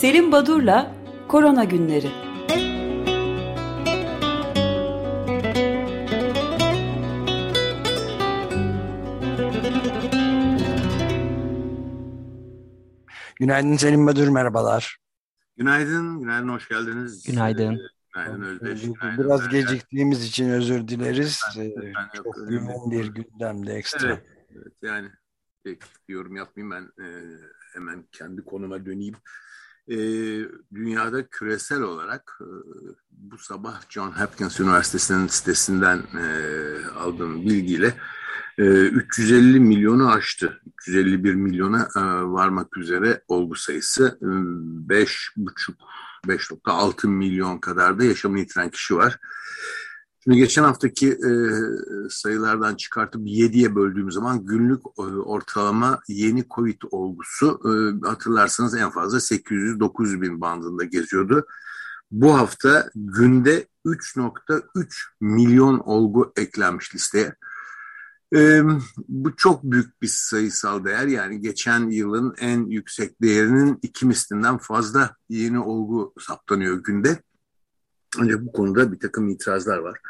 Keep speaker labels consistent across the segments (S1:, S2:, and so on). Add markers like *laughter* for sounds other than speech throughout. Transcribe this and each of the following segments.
S1: Selim Badur'la Korona Günleri.
S2: Günaydın Selim Badur, merhabalar.
S3: Günaydın, günaydın, hoş geldiniz.
S4: Günaydın.
S3: Günaydın Özdeş. Günaydın
S2: Biraz
S3: Derya.
S2: geciktiğimiz için özür dileriz.
S3: Ben-
S2: Ee,
S3: ben
S2: Çok yoğun bir gündemde ekstra.
S3: Evet, evet, yani pek bir yorum yapmayayım ben e, hemen kendi konuma döneyim. E, dünyada küresel olarak e, bu sabah John Hopkins Üniversitesi'nin sitesinden e, aldığım bilgiyle e, 350 milyonu aştı. 351 milyona e, varmak üzere olgu sayısı. E, 5,5 5.6 milyon kadar da yaşamını yitiren kişi var. Şimdi geçen haftaki e, sayılardan çıkartıp 7'ye böldüğüm zaman günlük e, ortalama yeni Covid olgusu e, hatırlarsanız en fazla 800-900 bin bandında geziyordu. Bu hafta günde 3.3 milyon olgu eklenmiş listeye. E, bu çok büyük bir sayısal değer yani geçen yılın en yüksek değerinin iki mislinden fazla yeni olgu saptanıyor günde. Ancak bu konuda bir takım itirazlar var.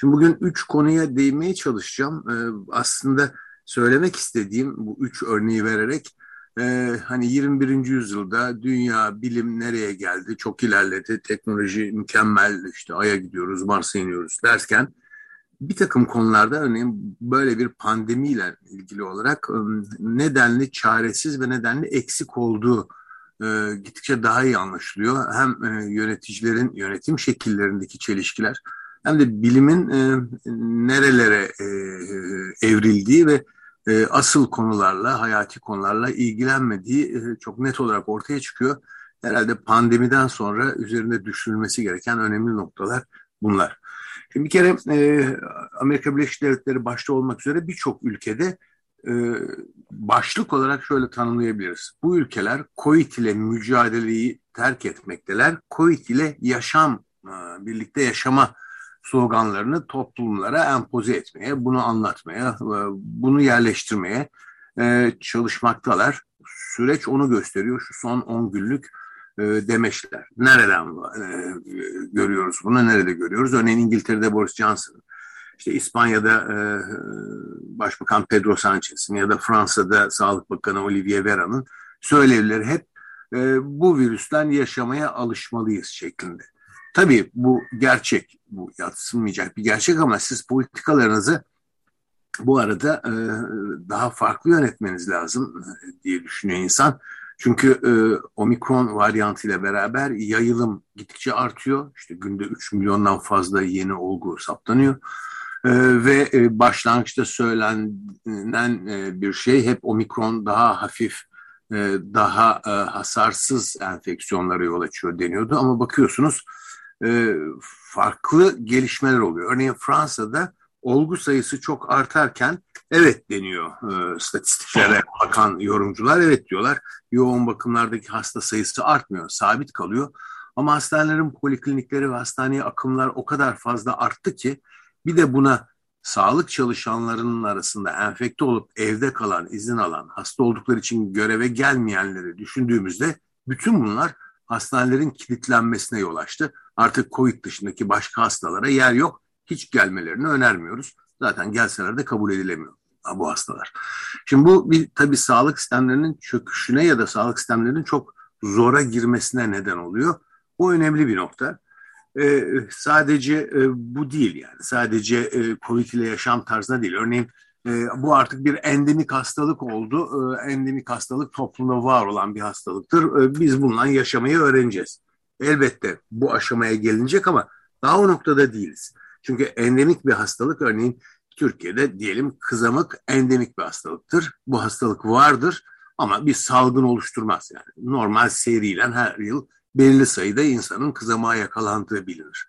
S3: Şimdi bugün üç konuya değinmeye çalışacağım. Ee, aslında söylemek istediğim bu üç örneği vererek e, hani 21. yüzyılda dünya bilim nereye geldi? Çok ilerledi. Teknoloji mükemmel. işte Ay'a gidiyoruz, Mars'a iniyoruz derken bir takım konularda örneğin böyle bir pandemiyle ilgili olarak e, nedenli çaresiz ve nedenli eksik olduğu e, gittikçe daha iyi anlaşılıyor. Hem e, yöneticilerin yönetim şekillerindeki çelişkiler hem de bilimin e, nerelere e, evrildiği ve e, asıl konularla, hayati konularla ilgilenmediği e, çok net olarak ortaya çıkıyor. Herhalde pandemiden sonra üzerinde düşünülmesi gereken önemli noktalar bunlar. Şimdi bir kere e, Amerika Birleşik Devletleri başta olmak üzere birçok ülkede e, başlık olarak şöyle tanımlayabiliriz. Bu ülkeler COVID ile mücadeleyi terk etmekteler. COVID ile yaşam, e, birlikte yaşama sloganlarını toplumlara empoze etmeye, bunu anlatmaya, e, bunu yerleştirmeye e, çalışmaktalar. Süreç onu gösteriyor şu son 10 günlük demeçler. Nereden görüyoruz bunu, nerede görüyoruz? Örneğin İngiltere'de Boris Johnson, işte İspanya'da e, Başbakan Pedro Sanchez'in ya da Fransa'da Sağlık Bakanı Olivier Véran'ın söylevleri hep e, bu virüsten yaşamaya alışmalıyız şeklinde. Tabii bu gerçek, bu yatsınmayacak bir gerçek ama siz politikalarınızı bu arada e, daha farklı yönetmeniz lazım e, diye düşünüyor insan. Çünkü e, omikron varyantıyla beraber yayılım gittikçe artıyor. İşte günde 3 milyondan fazla yeni olgu saptanıyor. E, ve e, başlangıçta söylenen e, bir şey hep omikron daha hafif, e, daha e, hasarsız enfeksiyonlara yol açıyor deniyordu. Ama bakıyorsunuz e, farklı gelişmeler oluyor. Örneğin Fransa'da olgu sayısı çok artarken evet deniyor e, statistiklere bakan yorumcular. Evet diyorlar yoğun bakımlardaki hasta sayısı artmıyor, sabit kalıyor. Ama hastanelerin poliklinikleri ve hastaneye akımlar o kadar fazla arttı ki bir de buna sağlık çalışanlarının arasında enfekte olup evde kalan, izin alan, hasta oldukları için göreve gelmeyenleri düşündüğümüzde bütün bunlar hastanelerin kilitlenmesine yol açtı. Artık COVID dışındaki başka hastalara yer yok. Hiç gelmelerini önermiyoruz. Zaten gelseler de kabul edilemiyor bu hastalar. Şimdi bu bir tabii sağlık sistemlerinin çöküşüne ya da sağlık sistemlerinin çok zora girmesine neden oluyor. Bu önemli bir nokta. Ee, sadece e, bu değil yani. Sadece e, COVID ile yaşam tarzına değil. Örneğin e, bu artık bir endemik hastalık oldu. E, endemik hastalık toplumda var olan bir hastalıktır. E, biz bununla yaşamayı öğreneceğiz. Elbette bu aşamaya gelinecek ama daha o noktada değiliz. Çünkü endemik bir hastalık örneğin Türkiye'de diyelim kızamık endemik bir hastalıktır. Bu hastalık vardır ama bir salgın oluşturmaz. Yani normal seriyle her yıl belirli sayıda insanın kızamığa yakalandığı bilinir.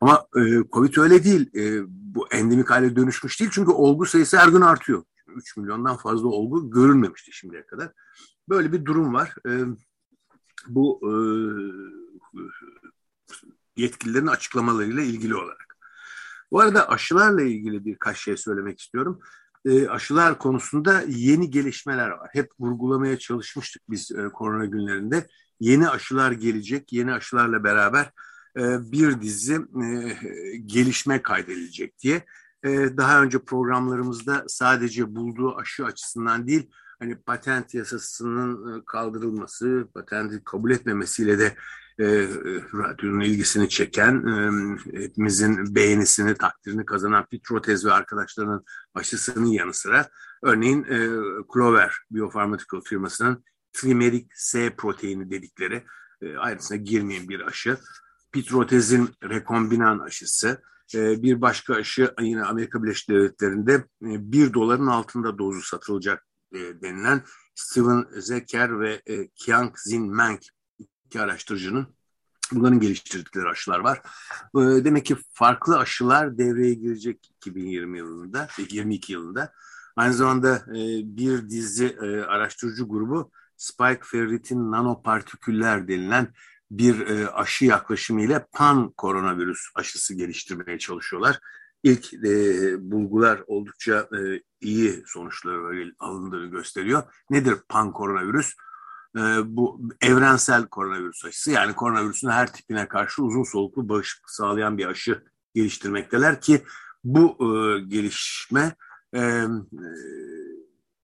S3: Ama e, Covid öyle değil. E, bu endemik hale dönüşmüş değil çünkü olgu sayısı her gün artıyor. 3 milyondan fazla olgu görülmemişti şimdiye kadar. Böyle bir durum var. E, bu e, yetkililerin açıklamalarıyla ilgili olarak. Bu arada aşılarla ilgili birkaç şey söylemek istiyorum. E, aşılar konusunda yeni gelişmeler var. Hep vurgulamaya çalışmıştık biz e, korona günlerinde. Yeni aşılar gelecek. Yeni aşılarla beraber e, bir dizi e, gelişme kaydedilecek diye. E, daha önce programlarımızda sadece bulduğu aşı açısından değil, hani patent yasasının kaldırılması, patenti kabul etmemesiyle de e, radyonun ilgisini çeken, e, hepimizin beğenisini, takdirini kazanan Fitrotez ve arkadaşlarının aşısının yanı sıra örneğin e, Clover Biopharmaceutical firmasının trimerik S proteini dedikleri e, ayrıntısına girmeyen bir aşı. Pitrotez'in rekombinan aşısı, e, bir başka aşı yine Amerika Birleşik Devletleri'nde e, bir doların altında dozu satılacak e, denilen Steven Zeker ve e, Kiang Zin Meng iki araştırıcının bunların geliştirdikleri aşılar var. E, demek ki farklı aşılar devreye girecek 2020 yılında, 22 yılında. Aynı zamanda e, bir dizi e, araştırıcı grubu spike ferritin nanopartiküller denilen bir e, aşı yaklaşımı ile pan koronavirüs aşısı geliştirmeye çalışıyorlar. İlk e, bulgular oldukça e, iyi sonuçları alındığını gösteriyor. Nedir pan koronavirüs? E, bu evrensel koronavirüs aşısı yani koronavirüsün her tipine karşı uzun soluklu bağışıklık sağlayan bir aşı geliştirmekteler ki bu e, gelişme e, e,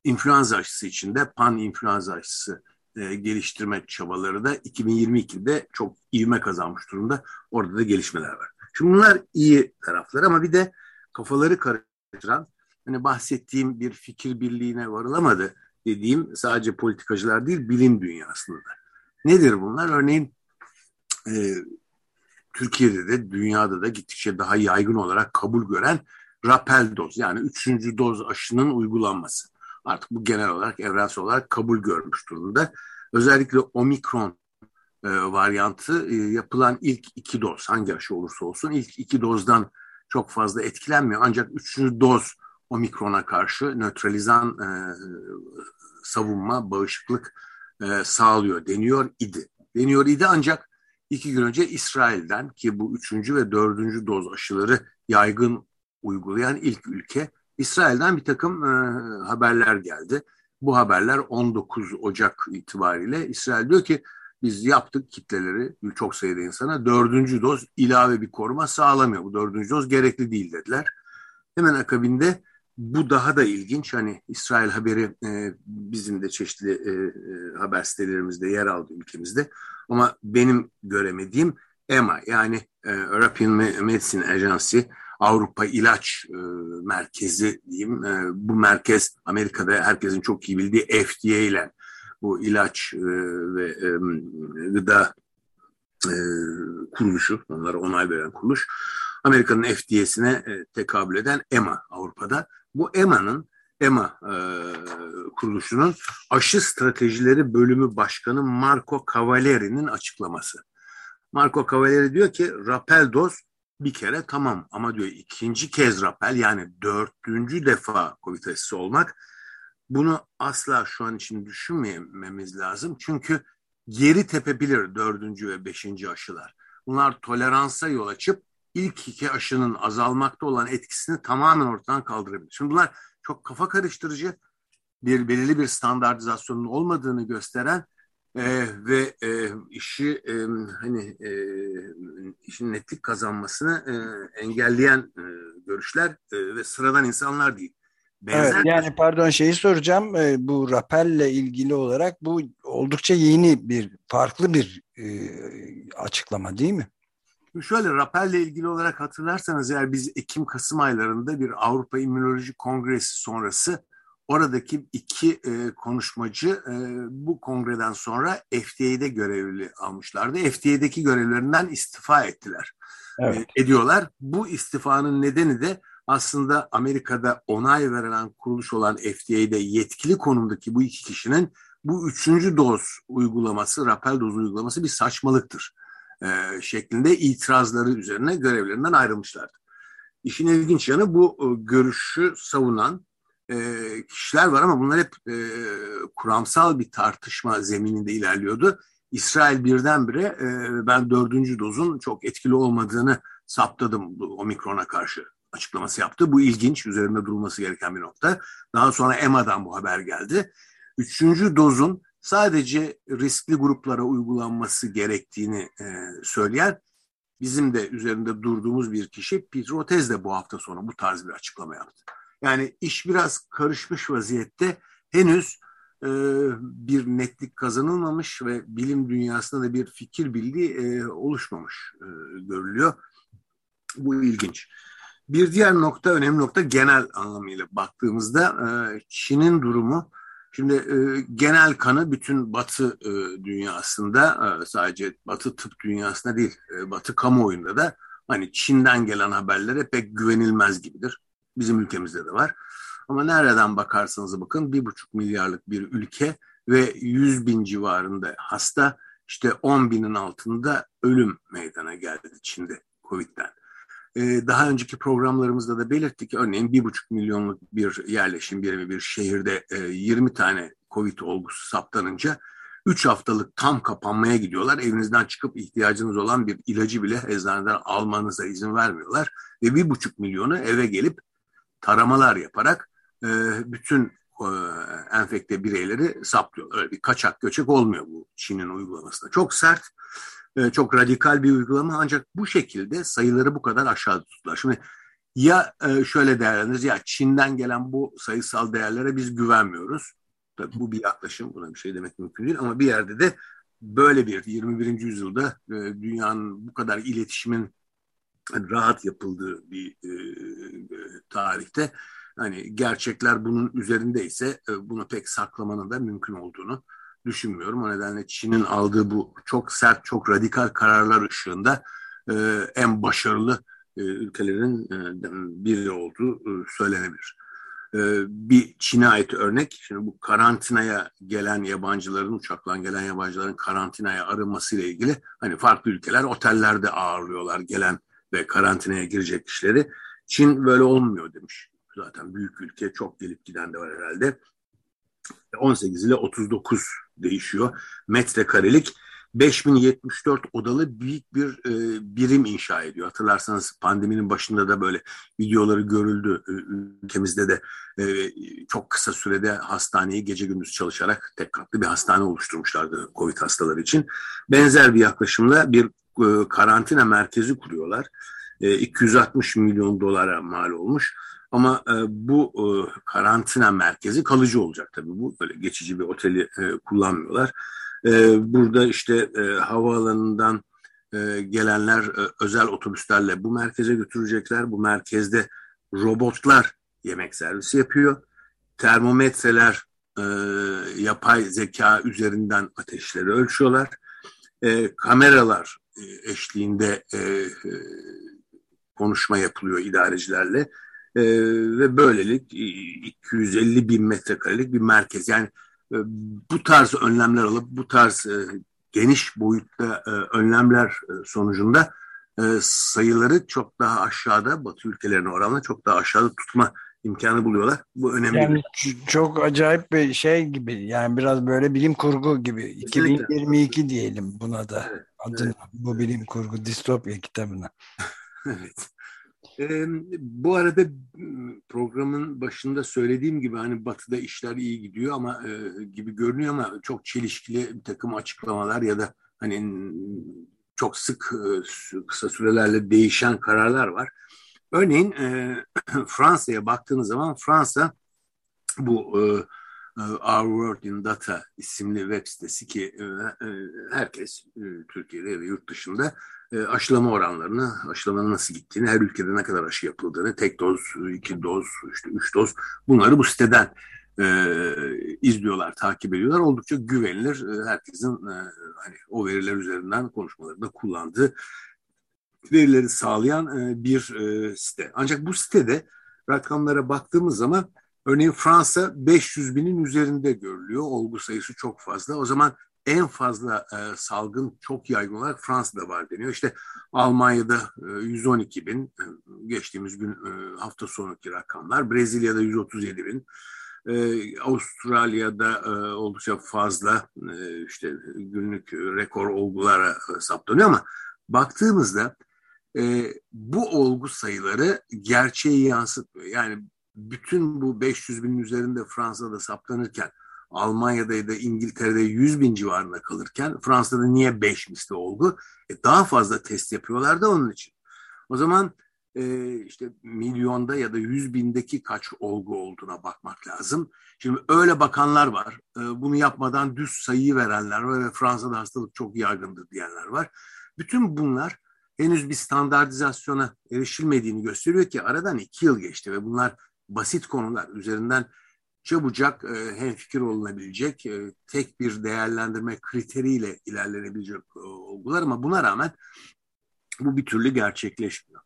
S3: influenza aşısı içinde pan influenza aşısı e, geliştirme çabaları da 2022'de çok ivme kazanmış durumda. Orada da gelişmeler var. Şimdi bunlar iyi taraflar ama bir de kafaları karıştıran hani bahsettiğim bir fikir birliğine varılamadı dediğim sadece politikacılar değil bilim dünyasında da. Nedir bunlar? Örneğin e, Türkiye'de de dünyada da gittikçe daha yaygın olarak kabul gören rapel doz yani üçüncü doz aşının uygulanması. Artık bu genel olarak evrensel olarak kabul görmüş durumda. Özellikle omikron e, varyantı e, yapılan ilk iki doz hangi aşı olursa olsun ilk iki dozdan çok fazla etkilenmiyor. Ancak üçüncü doz omikrona karşı nötralizan e, savunma, bağışıklık e, sağlıyor deniyor idi. Deniyor idi ancak iki gün önce İsrail'den ki bu üçüncü ve dördüncü doz aşıları yaygın uygulayan ilk ülke İsrail'den bir takım e, haberler geldi. Bu haberler 19 Ocak itibariyle İsrail diyor ki biz yaptık kitleleri çok sayıda insana dördüncü doz ilave bir koruma sağlamıyor. Bu dördüncü doz gerekli değil dediler. Hemen akabinde bu daha da ilginç. Hani İsrail haberi e, bizim de çeşitli e, e haber sitelerimizde yer aldı ülkemizde. Ama benim göremediğim EMA yani e, European Medicine Agency Avrupa İlaç e, Merkezi diyeyim. E, bu merkez Amerika'da herkesin çok iyi bildiği FDA ile bu ilaç e, ve e, gıda kuruluşu, onlara onay veren kuruluş. Amerika'nın FDA'sine e, tekabül eden EMA Avrupa'da. Bu EMA'nın EMA kuruluşunun aşı stratejileri bölümü başkanı Marco Cavalleri'nin açıklaması. Marco Cavalleri diyor ki rapel doz bir kere tamam ama diyor ikinci kez rapel yani dördüncü defa COVID aşısı olmak bunu asla şu an için düşünmememiz lazım. Çünkü geri tepebilir dördüncü ve beşinci aşılar. Bunlar toleransa yol açıp ilk iki aşının azalmakta olan etkisini tamamen ortadan kaldırabilir. Şimdi bunlar çok kafa karıştırıcı bir belirli bir standartizasyonun olmadığını gösteren e, ve e, işi e, hani e, işin netlik kazanmasını e, engelleyen e, görüşler e, ve sıradan insanlar değil.
S2: Benzer evet, yani pardon şeyi soracağım e, bu rapelle ilgili olarak bu oldukça yeni bir farklı bir e, açıklama değil mi?
S3: Şöyle rapelle ilgili olarak hatırlarsanız eğer biz Ekim-Kasım aylarında bir Avrupa İmmünoloji Kongresi sonrası Oradaki iki e, konuşmacı e, bu kongreden sonra FDA'de görevli almışlardı. FDA'deki görevlerinden istifa ettiler. Evet. E, ediyorlar. Bu istifanın nedeni de aslında Amerika'da onay verilen kuruluş olan FDA'de yetkili konumdaki bu iki kişinin bu üçüncü doz uygulaması, rapel doz uygulaması bir saçmalıktır e, şeklinde itirazları üzerine görevlerinden ayrılmışlardı. İşin ilginç yanı bu e, görüşü savunan e, kişiler var ama bunlar hep e, kuramsal bir tartışma zemininde ilerliyordu. İsrail birdenbire e, ben dördüncü dozun çok etkili olmadığını saptadım bu omikrona karşı açıklaması yaptı. Bu ilginç, üzerinde durulması gereken bir nokta. Daha sonra EMA'dan bu haber geldi. Üçüncü dozun sadece riskli gruplara uygulanması gerektiğini e, söyleyen bizim de üzerinde durduğumuz bir kişi Peter Otez de bu hafta sonu bu tarz bir açıklama yaptı. Yani iş biraz karışmış vaziyette henüz e, bir netlik kazanılmamış ve bilim dünyasında da bir fikir birliği e, oluşmamış e, görülüyor. Bu ilginç. Bir diğer nokta, önemli nokta genel anlamıyla baktığımızda e, Çin'in durumu Şimdi e, genel kanı bütün Batı e, dünyasında e, sadece Batı tıp dünyasında değil e, Batı kamuoyunda da hani Çin'den gelen haberlere pek güvenilmez gibidir. Bizim ülkemizde de var. Ama nereden bakarsanız bakın bir buçuk milyarlık bir ülke ve yüz bin civarında hasta işte on binin altında ölüm meydana geldi Çin'de Covid'den. Ee, daha önceki programlarımızda da belirttik. Örneğin bir buçuk milyonluk bir yerleşim birimi bir şehirde e, 20 tane Covid olgusu saptanınca 3 haftalık tam kapanmaya gidiyorlar. Evinizden çıkıp ihtiyacınız olan bir ilacı bile eczaneden almanıza izin vermiyorlar. Ve bir buçuk milyonu eve gelip taramalar yaparak e, bütün e, enfekte bireyleri saplıyorlar. Öyle bir kaçak göçek olmuyor bu Çin'in uygulamasında. Çok sert e, çok radikal bir uygulama ancak bu şekilde sayıları bu kadar aşağıda tuttular. Şimdi ya e, şöyle değerlendiririz ya Çin'den gelen bu sayısal değerlere biz güvenmiyoruz. Tabii bu bir yaklaşım buna bir şey demek mümkün değil ama bir yerde de böyle bir 21. yüzyılda e, dünyanın bu kadar iletişimin rahat yapıldığı bir tarihte hani gerçekler bunun üzerindeyse bunu pek saklamanın da mümkün olduğunu düşünmüyorum. O nedenle Çin'in aldığı bu çok sert, çok radikal kararlar ışığında e, en başarılı e, ülkelerin e, biri olduğu e, söylenebilir. E, bir Çin'e ait örnek, şimdi bu karantinaya gelen yabancıların, uçakla gelen yabancıların karantinaya arınmasıyla ilgili hani farklı ülkeler otellerde ağırlıyorlar gelen ve karantinaya girecek kişileri. Çin böyle olmuyor demiş. Zaten büyük ülke çok gelip giden de var herhalde. 18 ile 39 değişiyor. Metrekarelik 5074 odalı büyük bir e, birim inşa ediyor. Hatırlarsanız pandeminin başında da böyle videoları görüldü. Ülkemizde de e, çok kısa sürede hastaneyi gece gündüz çalışarak tek katlı bir hastane oluşturmuşlardı COVID hastaları için. Benzer bir yaklaşımla bir e, karantina merkezi kuruyorlar. E, 260 milyon dolara mal olmuş. Ama e, bu e, karantina merkezi kalıcı olacak tabii bu. Böyle geçici bir oteli e, kullanmıyorlar. E, burada işte e, havaalanından e, gelenler e, özel otobüslerle bu merkeze götürecekler. Bu merkezde robotlar yemek servisi yapıyor. Termometreler e, yapay zeka üzerinden ateşleri ölçüyorlar. E, kameralar e, eşliğinde e, e, konuşma yapılıyor idarecilerle e, ve böylelik 250 bin metrekarelik bir merkez. Yani e, bu tarz önlemler alıp bu tarz e, geniş boyutta e, önlemler e, sonucunda e, sayıları çok daha aşağıda Batı ülkelerine oranla çok daha aşağıda tutma imkanı buluyorlar. Bu önemli.
S2: Yani çok acayip bir şey gibi yani biraz böyle bilim kurgu gibi. Kesinlikle. 2022 diyelim buna da evet, adına evet. bu bilim kurgu distopya kitabına. *laughs*
S3: evet. E, bu arada programın başında söylediğim gibi hani batıda işler iyi gidiyor ama e, gibi görünüyor ama çok çelişkili bir takım açıklamalar ya da hani çok sık e, kısa sürelerle değişen kararlar var. Örneğin e, *clears throat* Fransa'ya baktığınız zaman Fransa bu e, Our World in Data isimli web sitesi ki e, e, herkes e, Türkiye'de ve yurt dışında e, aşılama oranlarını, aşılamanın nasıl gittiğini, her ülkede ne kadar aşı yapıldığını, tek doz, iki doz, işte üç doz bunları bu siteden e, izliyorlar, takip ediyorlar. Oldukça güvenilir. E, herkesin e, hani o veriler üzerinden konuşmalarında kullandığı verileri sağlayan e, bir e, site. Ancak bu sitede rakamlara baktığımız zaman örneğin Fransa 500 binin üzerinde görülüyor. Olgu sayısı çok fazla. O zaman en fazla e, salgın çok yaygın olarak Fransa'da var deniyor. İşte Almanya'da e, 112 bin, e, geçtiğimiz gün e, hafta sonuki rakamlar. Brezilya'da 137 bin. E, Avustralya'da e, oldukça fazla e, işte günlük rekor olgulara e, saptanıyor ama baktığımızda e, bu olgu sayıları gerçeği yansıtmıyor. Yani bütün bu 500 binin üzerinde Fransa'da saptanırken Almanya'da ya da İngiltere'de 100 bin civarında kalırken Fransa'da niye 5 misli oldu? E, daha fazla test yapıyorlar da onun için. O zaman e, işte milyonda ya da yüz bindeki kaç olgu olduğuna bakmak lazım. Şimdi öyle bakanlar var. E, bunu yapmadan düz sayıyı verenler var ve Fransa'da hastalık çok yaygındır diyenler var. Bütün bunlar henüz bir standartizasyona erişilmediğini gösteriyor ki aradan iki yıl geçti ve bunlar basit konular üzerinden çabucak e, hemfikir olunabilecek e, tek bir değerlendirme kriteriyle ilerlenebilecek e, olgular ama buna rağmen bu bir türlü gerçekleşmiyor.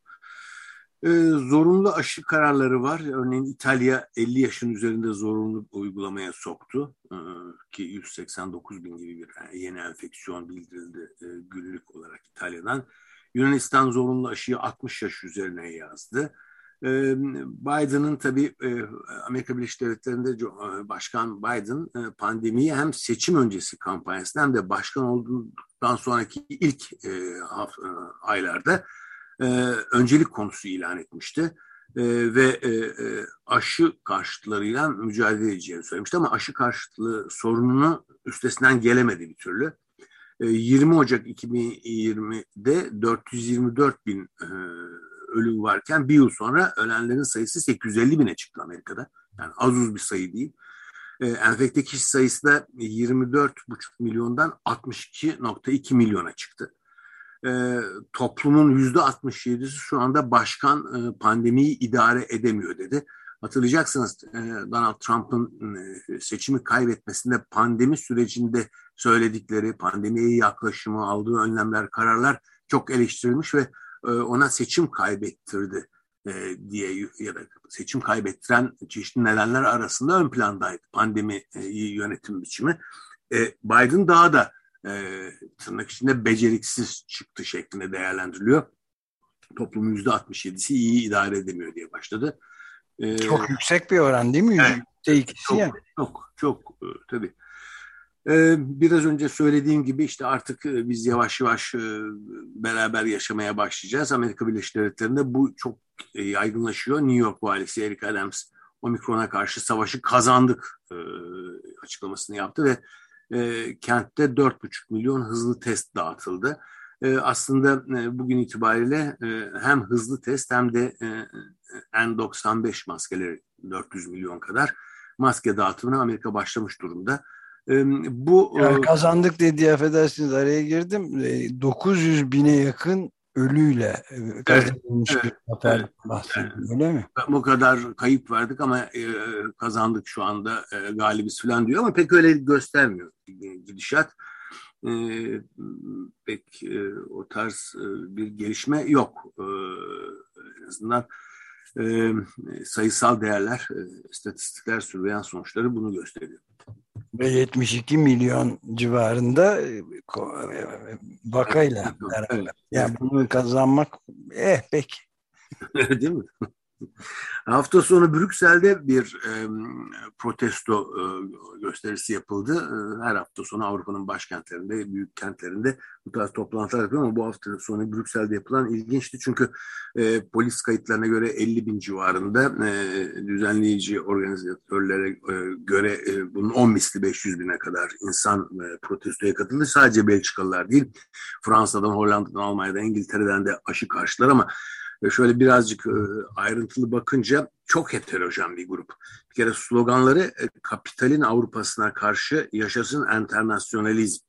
S3: E, zorunlu aşı kararları var. Örneğin İtalya 50 yaşın üzerinde zorunlu uygulamaya soktu. E, ki 189 bin gibi bir yeni enfeksiyon bildirildi e, günlük olarak İtalya'dan. Yunanistan zorunlu aşıyı 60 yaş üzerine yazdı. Biden'ın tabii Amerika Birleşik Devletleri'nde Başkan Biden pandemiyi hem seçim öncesi kampanyasında hem de başkan olduktan sonraki ilk aylarda öncelik konusu ilan etmişti. ve aşı karşıtlarıyla mücadele edeceğini söylemişti ama aşı karşıtlığı sorununu üstesinden gelemedi bir türlü. 20 Ocak 2020'de 424 bin ölüm varken bir yıl sonra ölenlerin sayısı 850 bine çıktı Amerika'da. Yani az uz bir sayı değil. E, enfekte kişi sayısı da 24,5 milyondan 62,2 milyona çıktı. E, toplumun %67'si şu anda başkan e, pandemiyi idare edemiyor dedi. Hatırlayacaksınız e, Donald Trump'ın e, seçimi kaybetmesinde pandemi sürecinde söyledikleri, pandemiye yaklaşımı, aldığı önlemler, kararlar çok eleştirilmiş ve ona seçim kaybettirdi e, diye ya da seçim kaybettiren çeşitli nedenler arasında ön plandaydı pandemi e, yönetim biçimi. Biden daha da tırnak içinde beceriksiz çıktı şeklinde değerlendiriliyor. Toplumun yüzde 67'si iyi idare edemiyor diye başladı.
S2: Çok yüksek bir oran değil mi? Yüzde
S3: evet, çok, yani. çok, çok tabii. Ee, biraz önce söylediğim gibi işte artık e, biz yavaş yavaş e, beraber yaşamaya başlayacağız. Amerika Birleşik Devletleri'nde bu çok e, yaygınlaşıyor. New York valisi Eric Adams Omikron'a karşı savaşı kazandık açıklamasını yaptı ve kentte 4,5 milyon hızlı test dağıtıldı. Aslında bugün itibariyle hem hızlı test hem de N95 maskeleri 400 milyon kadar maske dağıtımına Amerika başlamış durumda.
S2: Bu yani kazandık dediği affedersiniz araya girdim. 900 bine yakın ölüyle kazanılmış evet, bir haber evet, bahsediyor öyle mi?
S3: Bu kadar kayıp verdik ama e, kazandık şu anda e, galibiz falan diyor ama pek öyle göstermiyor gidişat. E, pek e, o tarz e, bir gelişme yok. E, en azından e, sayısal değerler, e, istatistikler, sürveyan sonuçları bunu gösteriyor
S2: ve 72 milyon civarında e, vakayla beraber. Yani bunu kazanmak eh pek. *laughs*
S3: Değil mi? Hafta sonu Brüksel'de bir e, protesto e, gösterisi yapıldı. E, her hafta sonu Avrupa'nın başkentlerinde, büyük kentlerinde bu tarz toplantılar yapıyor ama bu hafta sonu Brüksel'de yapılan ilginçti. Çünkü e, polis kayıtlarına göre 50 bin civarında e, düzenleyici organizatörlere e, göre e, bunun 10 misli 500 bine kadar insan e, protestoya katıldı. Sadece Belçikalılar değil, Fransa'dan, Hollanda'dan, Almanya'dan, İngiltere'den de aşı karşılar ama şöyle birazcık e, ayrıntılı bakınca çok heterojen bir grup. Bir kere sloganları e, kapitalin Avrupa'sına karşı yaşasın enternasyonalizm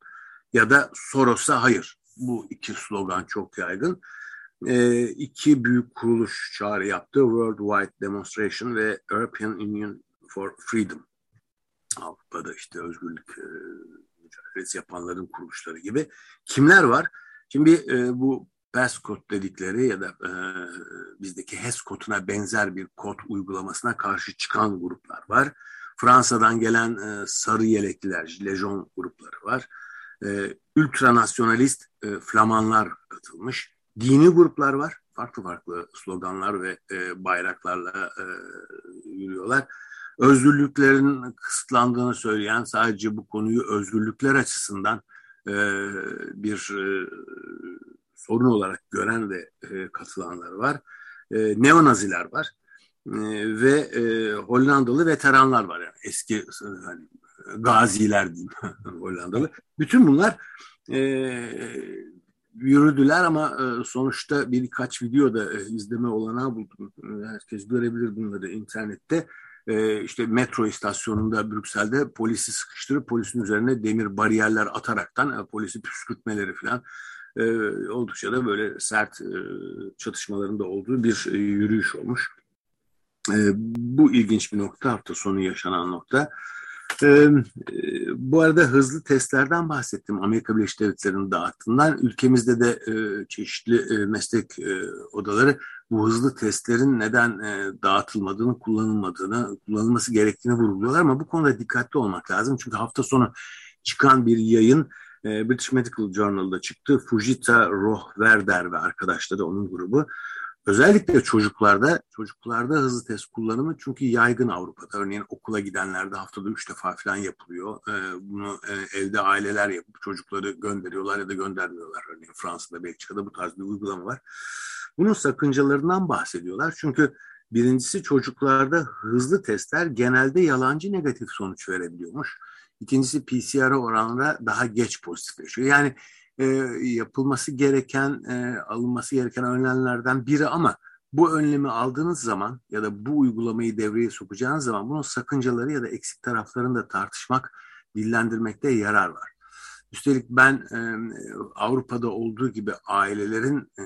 S3: ya da Soros'a hayır. Bu iki slogan çok yaygın. E, iki büyük kuruluş çağrı yaptı. Worldwide Demonstration ve European Union for Freedom. Avrupa'da işte özgürlük e, mücadelesi yapanların kuruluşları gibi. Kimler var? Şimdi e, bu PES kod dedikleri ya da e, bizdeki HES koduna benzer bir kod uygulamasına karşı çıkan gruplar var. Fransa'dan gelen e, sarı yelekliler, lejon grupları var. E, ultranasyonalist e, Flamanlar katılmış. Dini gruplar var. Farklı farklı sloganlar ve e, bayraklarla e, yürüyorlar. Özgürlüklerin kısıtlandığını söyleyen sadece bu konuyu özgürlükler açısından e, bir e, sorun olarak gören ve e, katılanlar var. E, neonaziler var. E, ve e, Hollandalı veteranlar var. Yani eski hani, gaziler diyeyim *laughs* Hollandalı. Bütün bunlar e, yürüdüler ama e, sonuçta birkaç videoda e, izleme olanağı buldum. Herkes görebilir bunları internette. E, işte metro istasyonunda Brüksel'de polisi sıkıştırıp polisin üzerine demir bariyerler ataraktan e, polisi püskürtmeleri falan e, oldukça da böyle sert e, çatışmalarında olduğu bir e, yürüyüş olmuş. E, bu ilginç bir nokta hafta sonu yaşanan nokta. Ee, bu arada hızlı testlerden bahsettim. Amerika Birleşik Devletleri'nin dağıttığından. Ülkemizde de e, çeşitli e, meslek e, odaları bu hızlı testlerin neden e, dağıtılmadığını, kullanılmadığını, kullanılması gerektiğini vurguluyorlar. Ama bu konuda dikkatli olmak lazım. Çünkü hafta sonu çıkan bir yayın e, British Medical Journal'da çıktı. Fujita Rohwerder ve arkadaşları onun grubu Özellikle çocuklarda, çocuklarda hızlı test kullanımı çünkü yaygın Avrupa'da. Örneğin okula gidenlerde haftada üç defa falan yapılıyor. Ee, bunu e, evde aileler yapıp çocukları gönderiyorlar ya da göndermiyorlar. Örneğin Fransa'da, Belçika'da bu tarz bir uygulama var. Bunun sakıncalarından bahsediyorlar. Çünkü birincisi çocuklarda hızlı testler genelde yalancı negatif sonuç verebiliyormuş. İkincisi PCR oranla daha geç pozitifleşiyor. Yani e, yapılması gereken, e, alınması gereken önlemlerden biri ama bu önlemi aldığınız zaman ya da bu uygulamayı devreye sokacağınız zaman bunun sakıncaları ya da eksik taraflarını da tartışmak, dillendirmekte yarar var. Üstelik ben e, Avrupa'da olduğu gibi ailelerin e,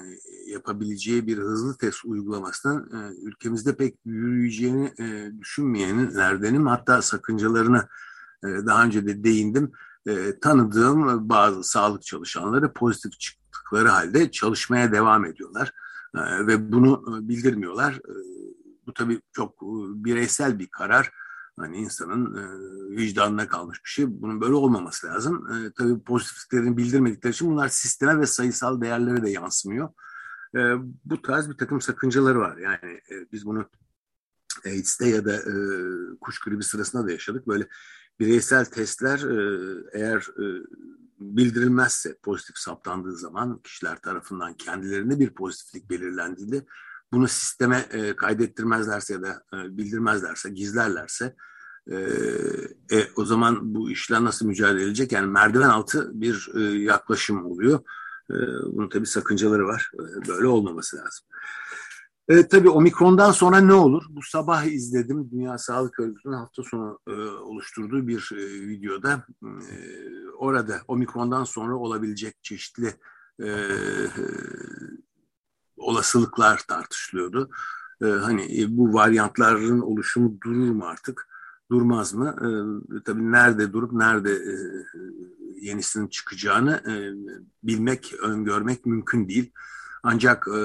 S3: yapabileceği bir hızlı test uygulamasının e, ülkemizde pek yürüyeceğini e, düşünmeyenlerdenim. Hatta sakıncalarını daha önce de değindim e, tanıdığım bazı sağlık çalışanları pozitif çıktıkları halde çalışmaya devam ediyorlar e, ve bunu e, bildirmiyorlar. E, bu tabii çok e, bireysel bir karar. Hani insanın e, vicdanına kalmış bir şey. Bunun böyle olmaması lazım. E, tabii pozitifliklerini bildirmedikleri için bunlar sisteme ve sayısal değerlere de yansımıyor. E, bu tarz bir takım sakıncaları var. Yani e, biz bunu AIDS'te ya da e, kuş gribi sırasında da yaşadık. Böyle bireysel testler e, eğer e, bildirilmezse pozitif saptandığı zaman kişiler tarafından kendilerine bir pozitiflik belirlendiğinde bunu sisteme e, kaydettirmezlerse ya da bildirmezlerse, gizlerlerse e, o zaman bu işler nasıl mücadele edilecek? Yani merdiven altı bir yaklaşım oluyor. E, bunun tabii sakıncaları var. böyle olmaması lazım. E, tabii omikrondan sonra ne olur? Bu sabah izledim Dünya Sağlık Örgütü'nün hafta sonu e, oluşturduğu bir e, videoda. E, orada omikrondan sonra olabilecek çeşitli e, olasılıklar tartışılıyordu. E, hani e, bu varyantların oluşumu durur mu artık? Durmaz mı? E, tabii nerede durup nerede e, yenisinin çıkacağını e, bilmek, öngörmek mümkün değil. Ancak e,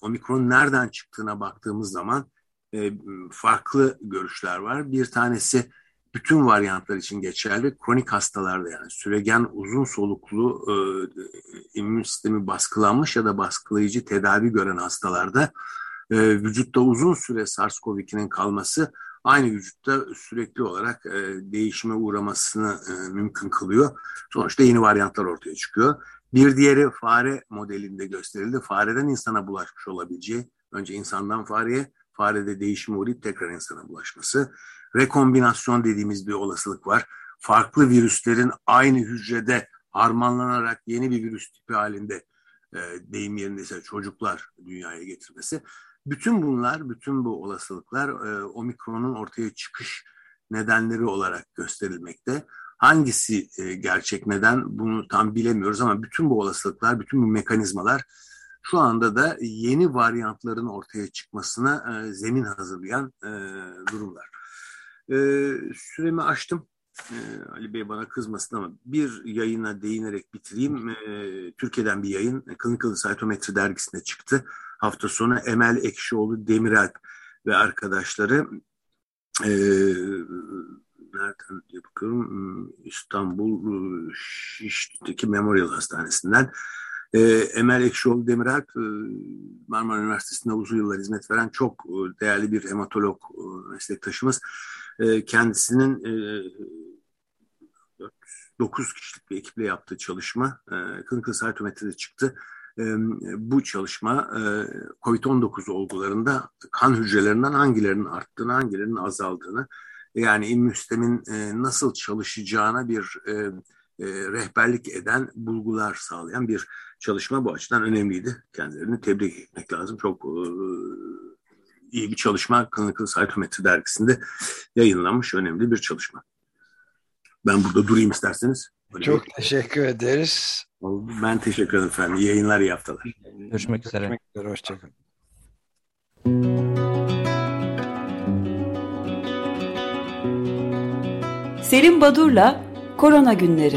S3: omikron nereden çıktığına baktığımız zaman e, farklı görüşler var. Bir tanesi bütün varyantlar için geçerli. Kronik hastalarda yani süregen uzun soluklu e, immün sistemi baskılanmış ya da baskılayıcı tedavi gören hastalarda e, vücutta uzun süre SARS-CoV-2'nin kalması aynı vücutta sürekli olarak e, değişime uğramasını e, mümkün kılıyor. Sonuçta yeni varyantlar ortaya çıkıyor. Bir diğeri fare modelinde gösterildi. Fareden insana bulaşmış olabileceği, önce insandan fareye, farede değişim uğrayıp tekrar insana bulaşması. Rekombinasyon dediğimiz bir olasılık var. Farklı virüslerin aynı hücrede harmanlanarak yeni bir virüs tipi halinde e, deyim yerindeyse çocuklar dünyaya getirmesi. Bütün bunlar, bütün bu olasılıklar e, omikronun ortaya çıkış nedenleri olarak gösterilmekte. Hangisi e, gerçek neden bunu tam bilemiyoruz ama bütün bu olasılıklar, bütün bu mekanizmalar şu anda da yeni varyantların ortaya çıkmasına e, zemin hazırlayan e, durumlar. E, süremi açtım. Ali Bey bana kızmasın ama bir yayına değinerek bitireyim. Türkiye'den bir yayın Clinical Cytometry dergisinde çıktı. Hafta sonu Emel Ekşioğlu Demirel ve arkadaşları nereden diye bakıyorum hmm, İstanbul ıı, Şişli'deki Memorial Hastanesi'nden e, Emel Ekşioğlu Demiralp e, Marmara Üniversitesi'nde uzun yıllar hizmet veren çok e, değerli bir hematolog e, meslektaşımız. E, kendisinin e, 9 kişilik bir ekiple yaptığı çalışma e, Clinical Cytometry'de çıktı. E, bu çalışma e, COVID-19 olgularında kan hücrelerinden hangilerinin arttığını, hangilerinin azaldığını yani sistemin e, nasıl çalışacağına bir e, e, rehberlik eden bulgular sağlayan bir çalışma bu açıdan önemliydi. Kendilerini tebrik etmek lazım. Çok e, iyi bir çalışma Clinical Psychometry dergisinde yayınlanmış önemli bir çalışma. Ben burada durayım isterseniz.
S2: Öyle Çok teşekkür ederiz.
S3: Ben teşekkür ederim efendim. İyi yayınlar, iyi haftalar.
S4: Görüşmek üzere. Görüşmek üzere,
S2: hoşçakalın.
S1: Selim Badur'la Korona Günleri